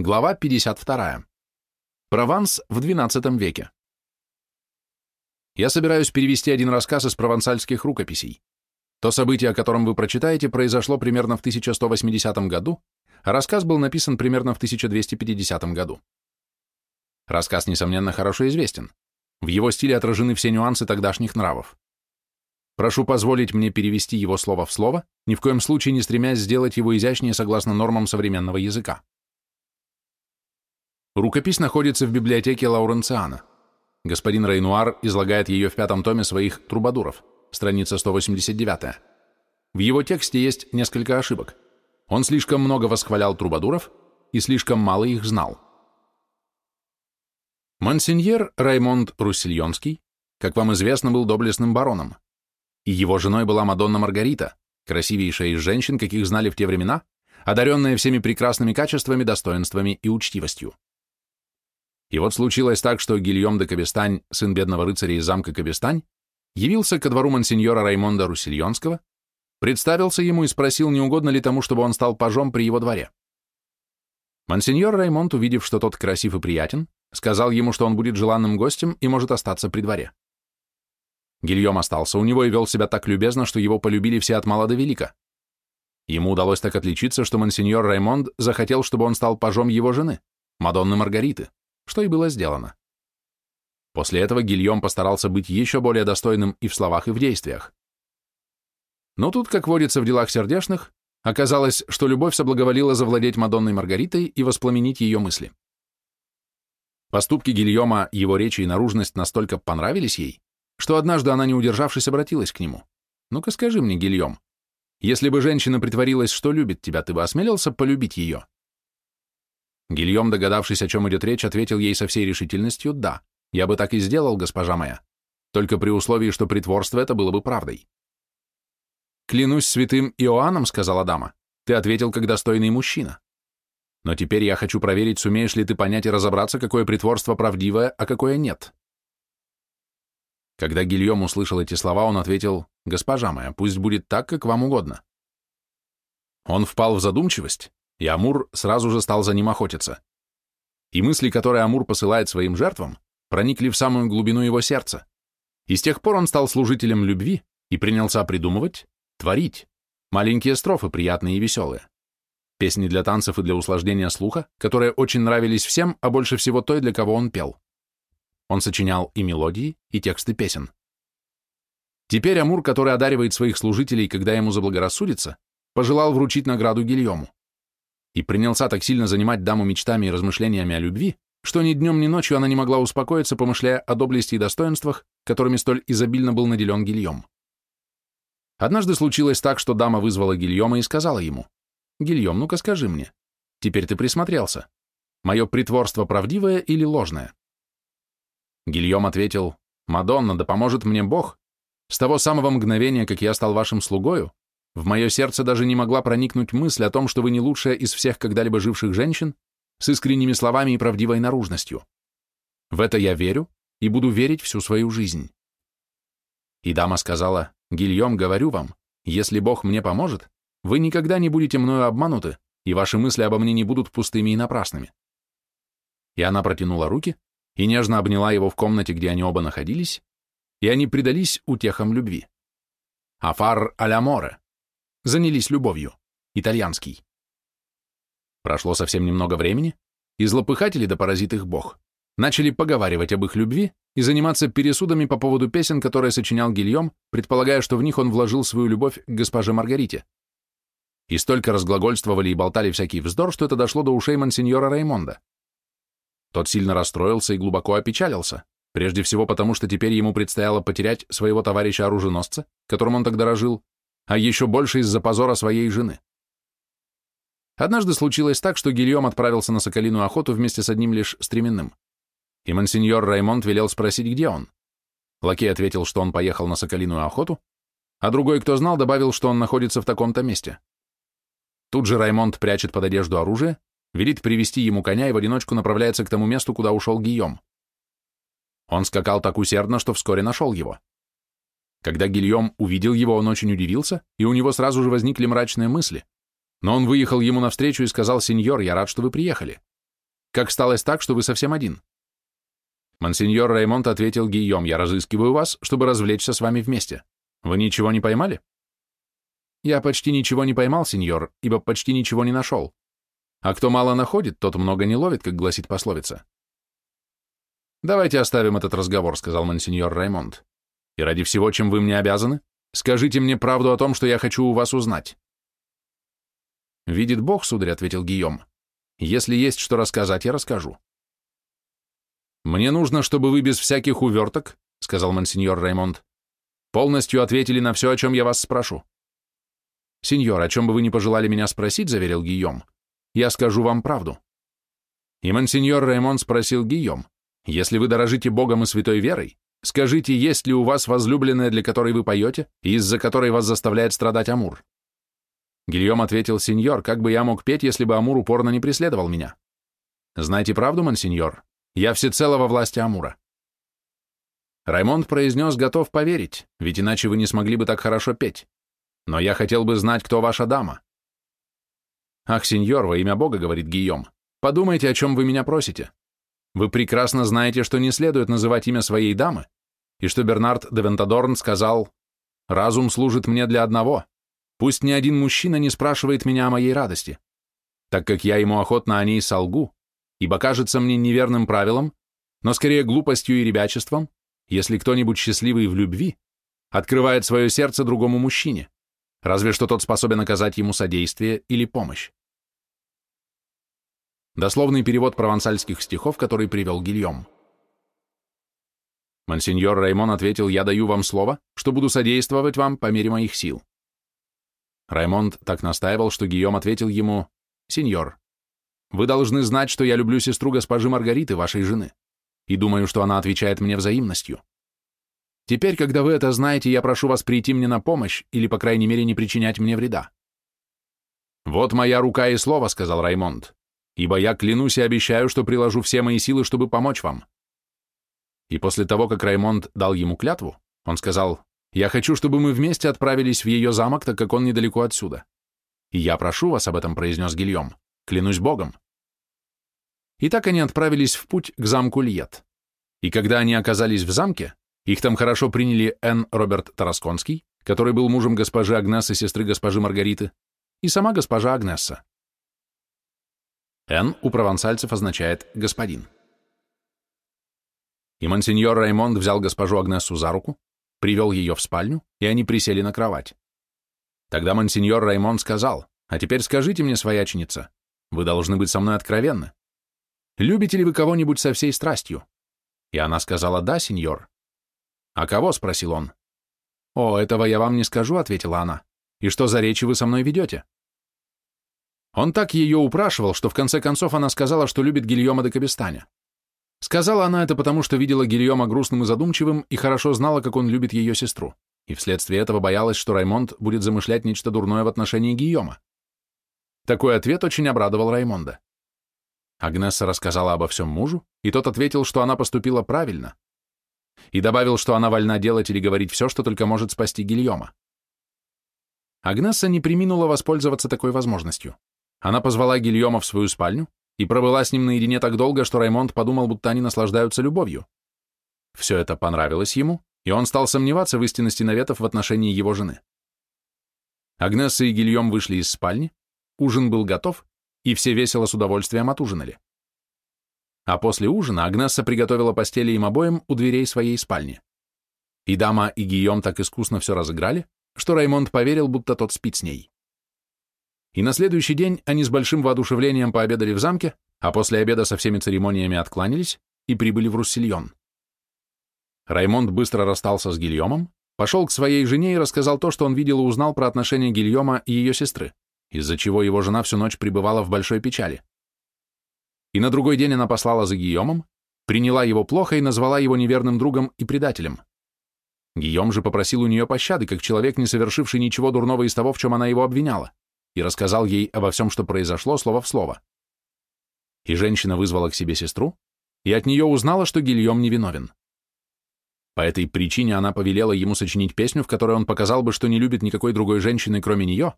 Глава 52. Прованс в XII веке. Я собираюсь перевести один рассказ из провансальских рукописей. То событие, о котором вы прочитаете, произошло примерно в 1180 году, а рассказ был написан примерно в 1250 году. Рассказ, несомненно, хорошо известен. В его стиле отражены все нюансы тогдашних нравов. Прошу позволить мне перевести его слово в слово, ни в коем случае не стремясь сделать его изящнее согласно нормам современного языка. Рукопись находится в библиотеке Лауренциана. Господин Рейнуар излагает ее в пятом томе своих «Трубадуров», страница 189. В его тексте есть несколько ошибок. Он слишком много восхвалял Трубадуров и слишком мало их знал. Монсеньер Раймонд Руссельонский, как вам известно, был доблестным бароном. И его женой была Мадонна Маргарита, красивейшая из женщин, каких знали в те времена, одаренная всеми прекрасными качествами, достоинствами и учтивостью. И вот случилось так, что Гильем де Кабестань, сын бедного рыцаря из замка Кабестань, явился ко двору мансиньора Раймонда Руссельонского, представился ему и спросил, не угодно ли тому, чтобы он стал пажом при его дворе. Монсеньор Раймонд, увидев, что тот красив и приятен, сказал ему, что он будет желанным гостем и может остаться при дворе. Гильем остался у него и вел себя так любезно, что его полюбили все от мала до велика. Ему удалось так отличиться, что монсеньор Раймонд захотел, чтобы он стал пажом его жены, Мадонны Маргариты что и было сделано. После этого Гильем постарался быть еще более достойным и в словах, и в действиях. Но тут, как водится в делах сердечных, оказалось, что любовь соблаговолила завладеть Мадонной Маргаритой и воспламенить ее мысли. Поступки Гильома, его речи и наружность настолько понравились ей, что однажды она, не удержавшись, обратилась к нему. «Ну-ка скажи мне, Гильем, если бы женщина притворилась, что любит тебя, ты бы осмелился полюбить ее?» Гильем, догадавшись, о чем идет речь, ответил ей со всей решительностью «Да, я бы так и сделал, госпожа моя, только при условии, что притворство это было бы правдой». «Клянусь святым Иоанном», — сказала дама, — «ты ответил как достойный мужчина. Но теперь я хочу проверить, сумеешь ли ты понять и разобраться, какое притворство правдивое, а какое нет». Когда Гильем услышал эти слова, он ответил «Госпожа моя, пусть будет так, как вам угодно». Он впал в задумчивость, и Амур сразу же стал за ним охотиться. И мысли, которые Амур посылает своим жертвам, проникли в самую глубину его сердца. И с тех пор он стал служителем любви и принялся придумывать, творить, маленькие строфы, приятные и веселые. Песни для танцев и для услаждения слуха, которые очень нравились всем, а больше всего той, для кого он пел. Он сочинял и мелодии, и тексты песен. Теперь Амур, который одаривает своих служителей, когда ему заблагорассудится, пожелал вручить награду Гильому и принялся так сильно занимать даму мечтами и размышлениями о любви, что ни днем, ни ночью она не могла успокоиться, помышляя о доблести и достоинствах, которыми столь изобильно был наделен Гильем. Однажды случилось так, что дама вызвала Гильома и сказала ему, «Гильем, ну-ка скажи мне, теперь ты присмотрелся, мое притворство правдивое или ложное?» Гильем ответил, «Мадонна, да поможет мне Бог. С того самого мгновения, как я стал вашим слугою, в мое сердце даже не могла проникнуть мысль о том, что вы не лучшая из всех когда-либо живших женщин, с искренними словами и правдивой наружностью. В это я верю и буду верить всю свою жизнь. И дама сказала, «Гильем, говорю вам, если Бог мне поможет, вы никогда не будете мною обмануты, и ваши мысли обо мне не будут пустыми и напрасными». И она протянула руки и нежно обняла его в комнате, где они оба находились, и они предались утехам любви. Афар аля море занялись любовью. Итальянский. Прошло совсем немного времени, и злопыхатели да поразит их бог начали поговаривать об их любви и заниматься пересудами по поводу песен, которые сочинял Гильем, предполагая, что в них он вложил свою любовь к госпоже Маргарите. И столько разглагольствовали и болтали всякий вздор, что это дошло до ушей мансиньора Раймонда. Тот сильно расстроился и глубоко опечалился, прежде всего потому, что теперь ему предстояло потерять своего товарища-оруженосца, которым он так дорожил, а еще больше из-за позора своей жены. Однажды случилось так, что Гильем отправился на соколиную охоту вместе с одним лишь стременным. И монсеньор Раймонд велел спросить, где он. Лакей ответил, что он поехал на соколиную охоту, а другой, кто знал, добавил, что он находится в таком-то месте. Тут же Раймонд прячет под одежду оружие, велит привести ему коня и в одиночку направляется к тому месту, куда ушел Гийом. Он скакал так усердно, что вскоре нашел его. Когда Гильем увидел его, он очень удивился, и у него сразу же возникли мрачные мысли. Но он выехал ему навстречу и сказал, «Сеньор, я рад, что вы приехали. Как сталось так, что вы совсем один?» Монсеньор Раймонд ответил Гийом, «Я разыскиваю вас, чтобы развлечься с вами вместе. Вы ничего не поймали?» «Я почти ничего не поймал, сеньор, ибо почти ничего не нашел. А кто мало находит, тот много не ловит, как гласит пословица». «Давайте оставим этот разговор», — сказал монсеньор Раймонд. «И ради всего, чем вы мне обязаны, скажите мне правду о том, что я хочу у вас узнать». «Видит Бог, сударь», — ответил Гийом. «Если есть что рассказать, я расскажу». «Мне нужно, чтобы вы без всяких уверток», — сказал монсеньор Раймонд, «полностью ответили на все, о чем я вас спрошу». «Сеньор, о чем бы вы ни пожелали меня спросить», — заверил Гийом, — «я скажу вам правду». И монсеньор Раймонд спросил Гийом, если вы дорожите Богом и святой верой, скажите, есть ли у вас возлюбленная, для которой вы поете, и из-за которой вас заставляет страдать Амур? Гильем ответил, сеньор, как бы я мог петь, если бы Амур упорно не преследовал меня? Знаете правду, мансеньор? Я всецело во власти Амура. Раймонд произнес, готов поверить, ведь иначе вы не смогли бы так хорошо петь. Но я хотел бы знать, кто ваша дама. Ах, сеньор, во имя Бога, говорит Гийом, подумайте, о чем вы меня просите. Вы прекрасно знаете, что не следует называть имя своей дамы, и что Бернард де Вентадорн сказал «Разум служит мне для одного. Пусть ни один мужчина не спрашивает меня о моей радости, так как я ему охотно о ней солгу, ибо кажется мне неверным правилом, но скорее глупостью и ребячеством, если кто-нибудь счастливый в любви открывает свое сердце другому мужчине, разве что тот способен оказать ему содействие или помощь. Дословный перевод провансальских стихов, который привел Гильем. Монсеньор Раймон ответил, я даю вам слово, что буду содействовать вам по мере моих сил. Раймонд так настаивал, что Гийом ответил ему, «Сеньор, вы должны знать, что я люблю сестру госпожи Маргариты, вашей жены, и думаю, что она отвечает мне взаимностью. Теперь, когда вы это знаете, я прошу вас прийти мне на помощь или, по крайней мере, не причинять мне вреда». «Вот моя рука и слово», — сказал Раймонд ибо я клянусь и обещаю, что приложу все мои силы, чтобы помочь вам». И после того, как Раймонд дал ему клятву, он сказал, «Я хочу, чтобы мы вместе отправились в ее замок, так как он недалеко отсюда. И я прошу вас об этом», — произнес Гильем, «клянусь Богом». И так они отправились в путь к замку Льет. И когда они оказались в замке, их там хорошо приняли Н. Роберт Тарасконский, который был мужем госпожи Агнесы, сестры госпожи Маргариты, и сама госпожа Агнесса. «Н» у провансальцев означает «господин». И монсеньор Раймонд взял госпожу Агнесу за руку, привел ее в спальню, и они присели на кровать. Тогда монсеньор Раймонд сказал, «А теперь скажите мне, свояченица, вы должны быть со мной откровенны. Любите ли вы кого-нибудь со всей страстью?» И она сказала, «Да, сеньор». «А кого?» — спросил он. «О, этого я вам не скажу», — ответила она. «И что за речи вы со мной ведете?» Он так ее упрашивал, что в конце концов она сказала, что любит Гильома де Кабестаня. Сказала она это потому, что видела Гильома грустным и задумчивым и хорошо знала, как он любит ее сестру, и вследствие этого боялась, что Раймонд будет замышлять нечто дурное в отношении Гийома. Такой ответ очень обрадовал Раймонда. Агнесса рассказала обо всем мужу, и тот ответил, что она поступила правильно, и добавил, что она вольна делать или говорить все, что только может спасти Гильома. Агнесса не приминула воспользоваться такой возможностью. Она позвала Гильома в свою спальню и пробыла с ним наедине так долго, что Раймонд подумал, будто они наслаждаются любовью. Все это понравилось ему, и он стал сомневаться в истинности наветов в отношении его жены. Агнесса и Гильем вышли из спальни, ужин был готов, и все весело с удовольствием отужинали. А после ужина Агнесса приготовила постели им обоим у дверей своей спальни. И дама, и Гийом так искусно все разыграли, что Раймонд поверил, будто тот спит с ней. И на следующий день они с большим воодушевлением пообедали в замке, а после обеда со всеми церемониями откланялись и прибыли в Руссельон. Раймонд быстро расстался с Гильомом, пошел к своей жене и рассказал то, что он видел и узнал про отношения Гильома и ее сестры, из-за чего его жена всю ночь пребывала в большой печали. И на другой день она послала за Гийомом, приняла его плохо и назвала его неверным другом и предателем. Гийом же попросил у нее пощады, как человек, не совершивший ничего дурного из того, в чем она его обвиняла и рассказал ей обо всем, что произошло, слово в слово. И женщина вызвала к себе сестру, и от нее узнала, что Гильем невиновен. По этой причине она повелела ему сочинить песню, в которой он показал бы, что не любит никакой другой женщины, кроме нее,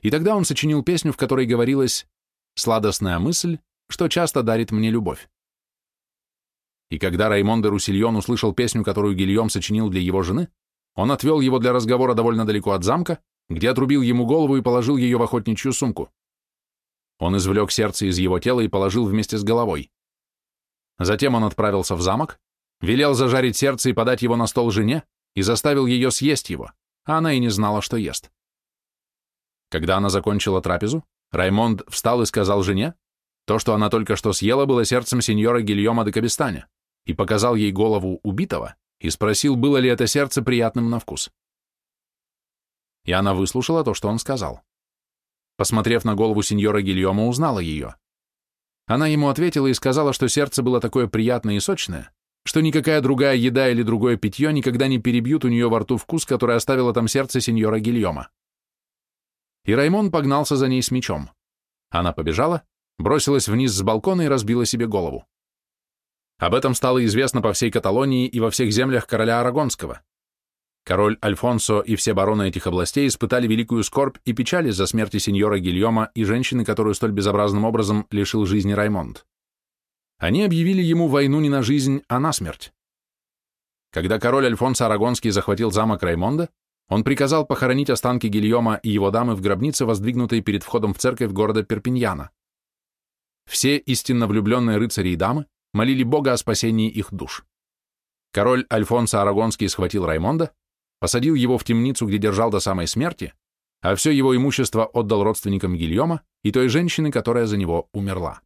и тогда он сочинил песню, в которой говорилось «Сладостная мысль, что часто дарит мне любовь. И когда Раймон де Руссильон услышал песню, которую Гильем сочинил для его жены, он отвел его для разговора довольно далеко от замка, где отрубил ему голову и положил ее в охотничью сумку. Он извлек сердце из его тела и положил вместе с головой. Затем он отправился в замок, велел зажарить сердце и подать его на стол жене и заставил ее съесть его, а она и не знала, что ест. Когда она закончила трапезу, Раймонд встал и сказал жене, то, что она только что съела, было сердцем сеньора Гильома де Кабистаня, и показал ей голову убитого и спросил, было ли это сердце приятным на вкус. И она выслушала то, что он сказал. Посмотрев на голову сеньора Гильома, узнала ее. Она ему ответила и сказала, что сердце было такое приятное и сочное, что никакая другая еда или другое питье никогда не перебьют у нее во рту вкус, который оставило там сердце сеньора Гильома. И Раймон погнался за ней с мечом. Она побежала, бросилась вниз с балкона и разбила себе голову. Об этом стало известно по всей Каталонии и во всех землях короля Арагонского. Король Альфонсо и все бароны этих областей испытали великую скорбь и печаль из-за смерти сеньора Гильома и женщины, которую столь безобразным образом лишил жизни Раймонд. Они объявили ему войну не на жизнь, а на смерть. Когда король Альфонсо Арагонский захватил замок Раймонда, он приказал похоронить останки Гильома и его дамы в гробнице, воздвигнутой перед входом в церковь города Перпиньяна. Все истинно влюбленные рыцари и дамы молили Бога о спасении их душ. Король Альфонсо Арагонский схватил Раймонда, посадил его в темницу, где держал до самой смерти, а все его имущество отдал родственникам Гильома и той женщины, которая за него умерла.